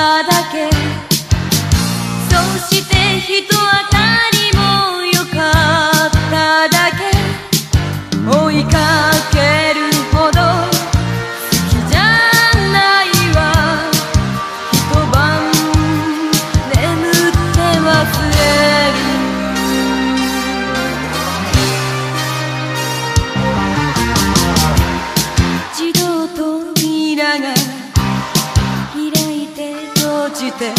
だけ。そして人はて。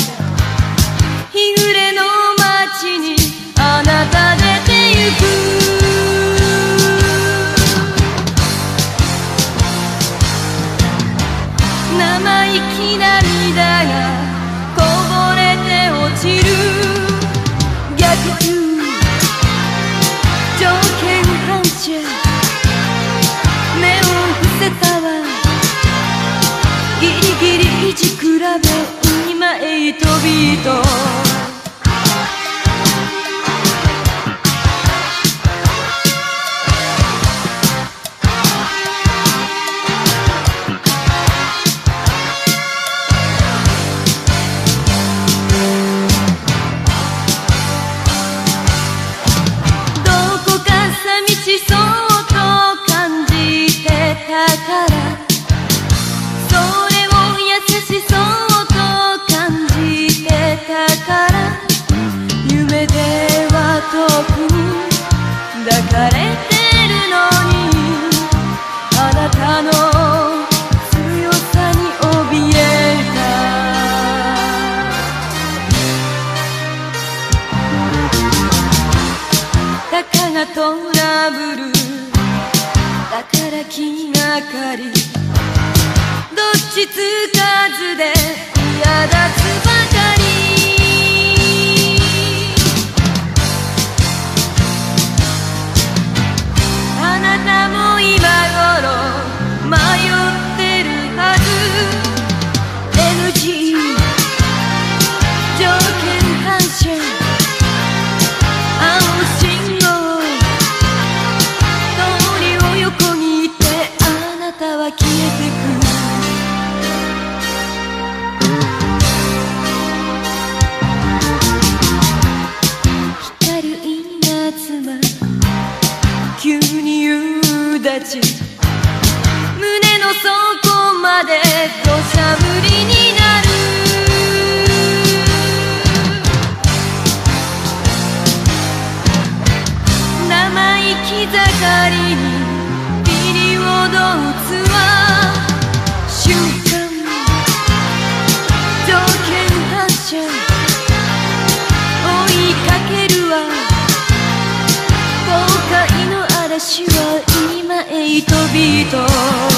日暮れと抱かれてるのにあなたの強さに怯えた。たかがトラブル。だから気がかり。どっちつかずで。胸の底まで土砂降りになる。生意気盛りにビリをド打つわ subito